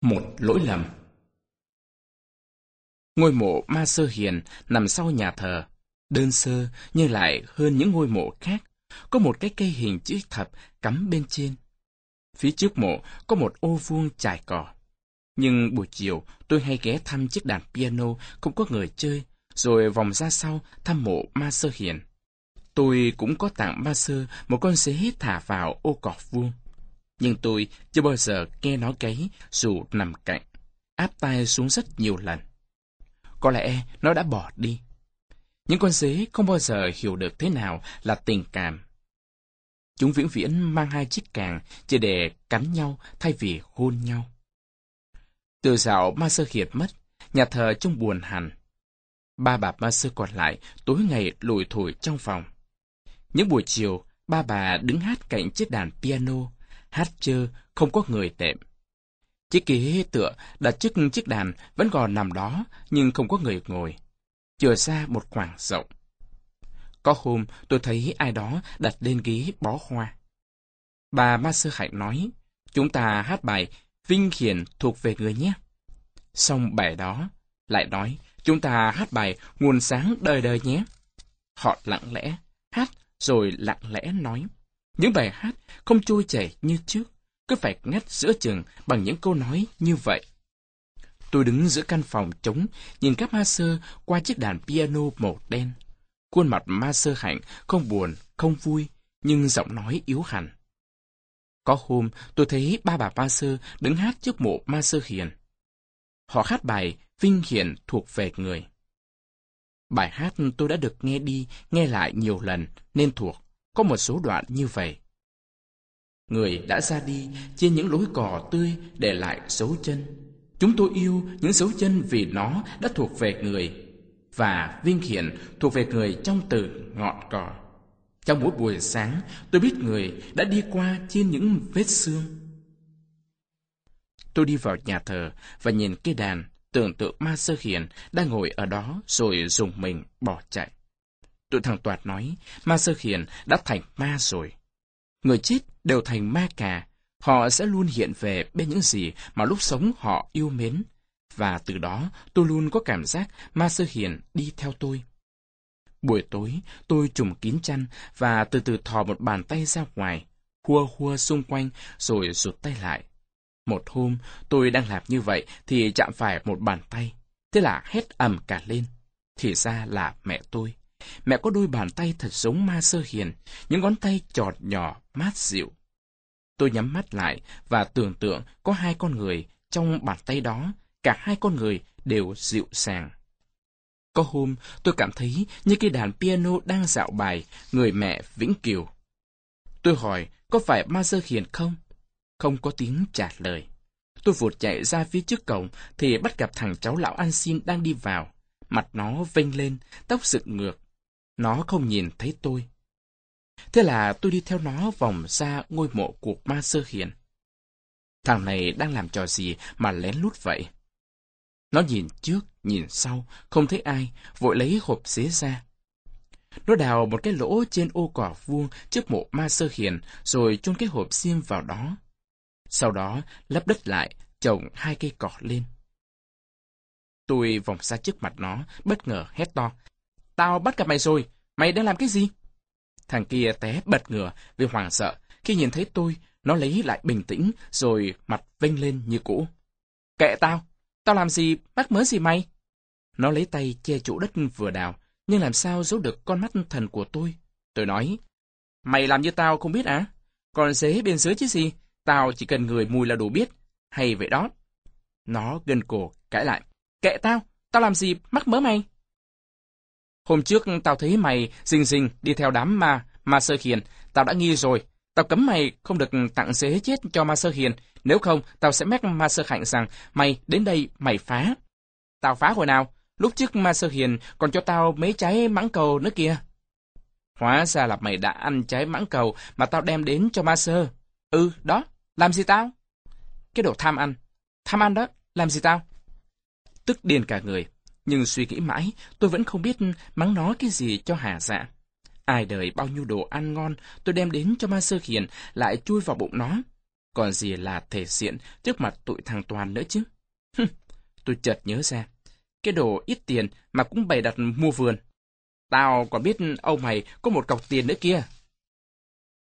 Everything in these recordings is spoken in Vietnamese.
Một lỗi lầm Ngôi mộ Ma Sơ Hiền nằm sau nhà thờ, đơn sơ nhưng lại hơn những ngôi mộ khác, có một cái cây hình chữ thập cắm bên trên. Phía trước mộ có một ô vuông trải cỏ. Nhưng buổi chiều tôi hay ghé thăm chiếc đàn piano không có người chơi, rồi vòng ra sau thăm mộ Ma Sơ Hiền. Tôi cũng có tặng Ma Sơ một con dế thả vào ô cỏ vuông. Nhưng tôi chưa bao giờ nghe nó gáy dù nằm cạnh, áp tai xuống rất nhiều lần. Có lẽ nó đã bỏ đi. Những con dế không bao giờ hiểu được thế nào là tình cảm. Chúng vĩnh viễn mang hai chiếc càng chỉ để cắn nhau thay vì hôn nhau. Từ dạo Ma Sơ hiệt mất, nhà thờ trông buồn hẳn. Ba bà Ma Sơ còn lại tối ngày lủi thổi trong phòng. Những buổi chiều, ba bà đứng hát cạnh chiếc đàn piano, hát chơ, không có người tệm. Chiếc ghế tựa đặt trước chiếc đàn vẫn còn nằm đó, nhưng không có người ngồi. Chừa xa một khoảng rộng. Có hôm tôi thấy ai đó đặt lên ghế bó hoa. Bà Ma Sơ Hạnh nói, chúng ta hát bài Vinh Hiển thuộc về người nhé. Xong bài đó, lại nói, chúng ta hát bài Nguồn sáng đời đời nhé. Họ lặng lẽ, hát rồi lặng lẽ nói. Những bài hát không trôi chảy như trước, cứ phải ngắt giữa chừng bằng những câu nói như vậy. Tôi đứng giữa căn phòng trống, nhìn các ma sơ qua chiếc đàn piano màu đen. Khuôn mặt ma sơ hạnh không buồn, không vui, nhưng giọng nói yếu hẳn. Có hôm, tôi thấy ba bà ma sơ đứng hát trước mộ ma sơ hiền. Họ hát bài Vinh Hiền thuộc về người. Bài hát tôi đã được nghe đi, nghe lại nhiều lần, nên thuộc. Có một số đoạn như vậy. Người đã ra đi trên những lối cỏ tươi để lại dấu chân. Chúng tôi yêu những dấu chân vì nó đã thuộc về người. Và viên hiện thuộc về người trong từ ngọn cỏ. Trong mỗi buổi sáng, tôi biết người đã đi qua trên những vết xương. Tôi đi vào nhà thờ và nhìn cây đàn, tưởng tượng ma sơ hiền đang ngồi ở đó rồi dùng mình bỏ chạy. Tụi thằng Toạt nói, ma sơ hiền đã thành ma rồi. Người chết đều thành ma cả, họ sẽ luôn hiện về bên những gì mà lúc sống họ yêu mến. Và từ đó tôi luôn có cảm giác ma sơ hiền đi theo tôi. Buổi tối, tôi trùm kín chăn và từ từ thò một bàn tay ra ngoài, hua hua xung quanh rồi rụt tay lại. Một hôm, tôi đang làm như vậy thì chạm phải một bàn tay. Thế là hét ầm cả lên. Thì ra là mẹ tôi. Mẹ có đôi bàn tay thật giống ma sơ hiền, những ngón tay trọt nhỏ, mát dịu. Tôi nhắm mắt lại và tưởng tượng có hai con người trong bàn tay đó, cả hai con người đều dịu sàng. Có hôm, tôi cảm thấy như cái đàn piano đang dạo bài Người mẹ Vĩnh Kiều. Tôi hỏi, có phải ma sơ hiền không? Không có tiếng trả lời. Tôi vụt chạy ra phía trước cổng thì bắt gặp thằng cháu lão an xin đang đi vào. Mặt nó vênh lên, tóc dựng ngược. Nó không nhìn thấy tôi. Thế là tôi đi theo nó vòng ra ngôi mộ của ma sơ hiền. Thằng này đang làm trò gì mà lén lút vậy? Nó nhìn trước, nhìn sau, không thấy ai, vội lấy hộp xế ra. Nó đào một cái lỗ trên ô cỏ vuông trước mộ ma sơ hiền, rồi chôn cái hộp xiêm vào đó. Sau đó, lấp đất lại, trồng hai cây cỏ lên. Tôi vòng ra trước mặt nó, bất ngờ hét to. Tao bắt gặp mày rồi, mày đang làm cái gì? Thằng kia té bật ngửa vì hoảng sợ. Khi nhìn thấy tôi, nó lấy lại bình tĩnh, rồi mặt vênh lên như cũ. Kệ tao, tao làm gì, bắt mớ gì mày? Nó lấy tay che chỗ đất vừa đào, nhưng làm sao giấu được con mắt thần của tôi? Tôi nói, mày làm như tao không biết à? Còn dế bên dưới chứ gì? Tao chỉ cần người mùi là đủ biết. Hay vậy đó. Nó gân cổ, cãi lại. Kệ tao, tao làm gì mắc mớ mày? Hôm trước tao thấy mày rình rình đi theo đám ma, ma sơ hiền. Tao đã nghi rồi. Tao cấm mày không được tặng dế chết cho ma sơ hiền. Nếu không, tao sẽ mách ma sơ hạnh rằng mày đến đây mày phá. Tao phá hồi nào? Lúc trước ma sơ hiền còn cho tao mấy trái mãng cầu nữa kìa. Hóa ra là mày đã ăn trái mãng cầu mà tao đem đến cho ma sơ. Ừ, đó, làm gì tao? Cái đồ tham ăn. Tham ăn đó, làm gì tao? Tức điên cả người. Nhưng suy nghĩ mãi, tôi vẫn không biết mắng nó cái gì cho hà dạ. Ai đời bao nhiêu đồ ăn ngon tôi đem đến cho ma sơ hiền lại chui vào bụng nó. Còn gì là thể diện trước mặt tụi thằng Toàn nữa chứ? tôi chợt nhớ ra. Cái đồ ít tiền mà cũng bày đặt mua vườn. Tao còn biết ông mày có một cọc tiền nữa kia.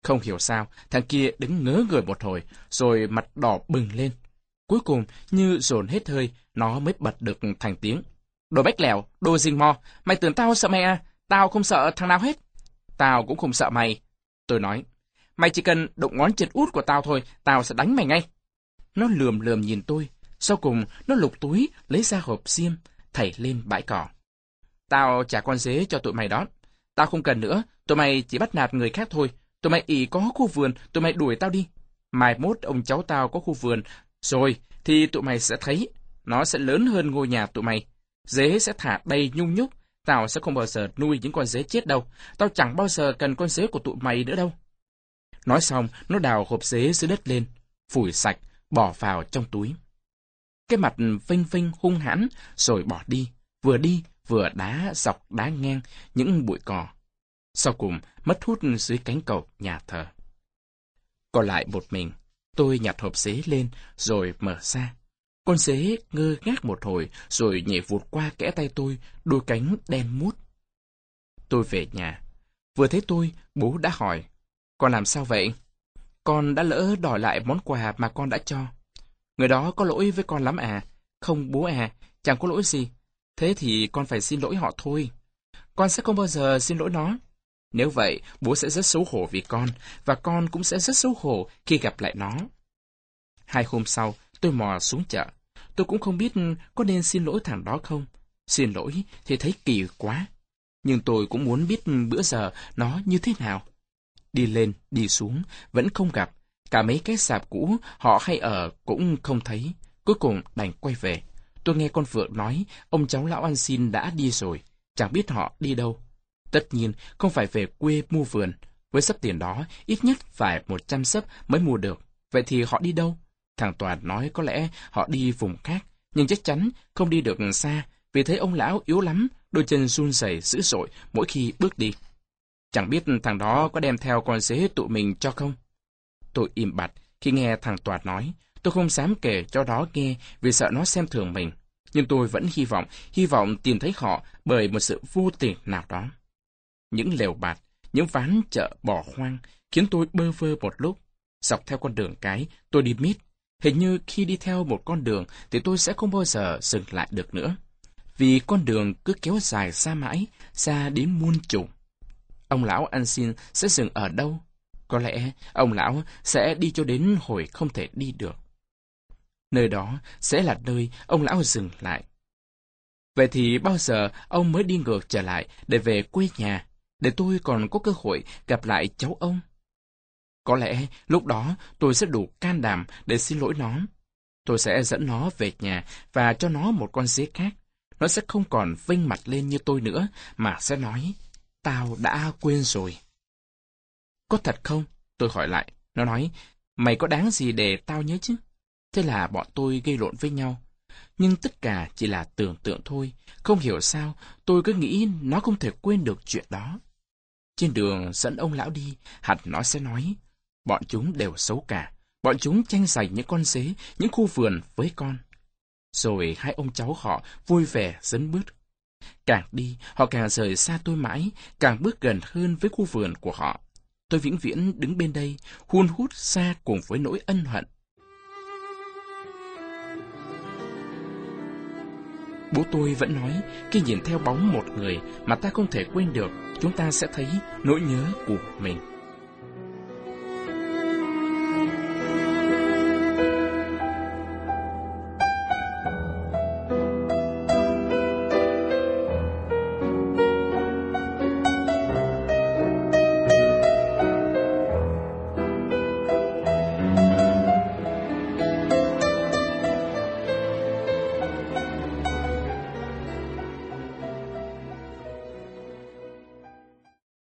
Không hiểu sao, thằng kia đứng ngớ người một hồi, rồi mặt đỏ bừng lên. Cuối cùng, như dồn hết hơi, nó mới bật được thành tiếng. Đồ bách lẻo, đồ rình mò, mày tưởng tao sợ mày à? Tao không sợ thằng nào hết. Tao cũng không sợ mày. Tôi nói, mày chỉ cần động ngón chân út của tao thôi, tao sẽ đánh mày ngay. Nó lườm lườm nhìn tôi, sau cùng nó lục túi, lấy ra hộp xiêm, thảy lên bãi cỏ. Tao trả con dế cho tụi mày đó. Tao không cần nữa, tụi mày chỉ bắt nạt người khác thôi. Tụi mày ỉ có khu vườn, tụi mày đuổi tao đi. Mai mốt ông cháu tao có khu vườn, rồi thì tụi mày sẽ thấy, nó sẽ lớn hơn ngôi nhà tụi mày. Dế sẽ thả đầy nhung nhúc, tao sẽ không bao giờ nuôi những con dế chết đâu. Tao chẳng bao giờ cần con dế của tụi mày nữa đâu. Nói xong, nó đào hộp dế dưới đất lên, phủi sạch, bỏ vào trong túi. Cái mặt phinh phinh hung hãn, rồi bỏ đi, vừa đi vừa đá dọc đá ngang những bụi cỏ. Sau cùng, mất hút dưới cánh cầu nhà thờ. Còn lại một mình, tôi nhặt hộp dế lên rồi mở ra. Con dế ngơ ngác một hồi rồi nhảy vụt qua kẽ tay tôi, đôi cánh đen mút. Tôi về nhà. Vừa thấy tôi, bố đã hỏi. Con làm sao vậy? Con đã lỡ đòi lại món quà mà con đã cho. Người đó có lỗi với con lắm à? Không bố à, chẳng có lỗi gì. Thế thì con phải xin lỗi họ thôi. Con sẽ không bao giờ xin lỗi nó. Nếu vậy, bố sẽ rất xấu hổ vì con, và con cũng sẽ rất xấu hổ khi gặp lại nó. Hai hôm sau, tôi mò xuống chợ. Tôi cũng không biết có nên xin lỗi thằng đó không. Xin lỗi thì thấy kỳ quá. Nhưng tôi cũng muốn biết bữa giờ nó như thế nào. Đi lên, đi xuống, vẫn không gặp. Cả mấy cái sạp cũ họ hay ở cũng không thấy. Cuối cùng đành quay về. Tôi nghe con Phượng nói, ông cháu lão ăn xin đã đi rồi, chẳng biết họ đi đâu. Tất nhiên, không phải về quê mua vườn. Với sắp tiền đó, ít nhất phải 100 sấp mới mua được. Vậy thì họ đi đâu? Thằng Toàn nói có lẽ họ đi vùng khác, nhưng chắc chắn không đi được xa, vì thấy ông lão yếu lắm, đôi chân run rẩy dữ dội mỗi khi bước đi. Chẳng biết thằng đó có đem theo con dế tụi mình cho không? Tôi im bặt khi nghe thằng Toàn nói, Tôi không dám kể cho đó nghe vì sợ nó xem thường mình. Nhưng tôi vẫn hy vọng, hy vọng tìm thấy họ bởi một sự vô tình nào đó. Những lều bạt, những ván chợ bỏ hoang khiến tôi bơ vơ một lúc. Dọc theo con đường cái, tôi đi mít. Hình như khi đi theo một con đường thì tôi sẽ không bao giờ dừng lại được nữa. Vì con đường cứ kéo dài xa mãi, xa đến muôn trùng. Ông lão ăn xin sẽ dừng ở đâu? Có lẽ ông lão sẽ đi cho đến hồi không thể đi được. Nơi đó sẽ là nơi ông lão dừng lại. Vậy thì bao giờ ông mới đi ngược trở lại để về quê nhà, để tôi còn có cơ hội gặp lại cháu ông? Có lẽ lúc đó tôi sẽ đủ can đảm để xin lỗi nó. Tôi sẽ dẫn nó về nhà và cho nó một con dế khác. Nó sẽ không còn vinh mặt lên như tôi nữa, mà sẽ nói, tao đã quên rồi. Có thật không? Tôi hỏi lại. Nó nói, mày có đáng gì để tao nhớ chứ? Thế là bọn tôi gây lộn với nhau. Nhưng tất cả chỉ là tưởng tượng thôi. Không hiểu sao, tôi cứ nghĩ nó không thể quên được chuyện đó. Trên đường dẫn ông lão đi, hẳn nó sẽ nói, bọn chúng đều xấu cả. Bọn chúng tranh giành những con dế, những khu vườn với con. Rồi hai ông cháu họ vui vẻ dấn bước. Càng đi, họ càng rời xa tôi mãi, càng bước gần hơn với khu vườn của họ. Tôi vĩnh viễn đứng bên đây, hun hút xa cùng với nỗi ân hận. Bố tôi vẫn nói, khi nhìn theo bóng một người mà ta không thể quên được, chúng ta sẽ thấy nỗi nhớ của mình.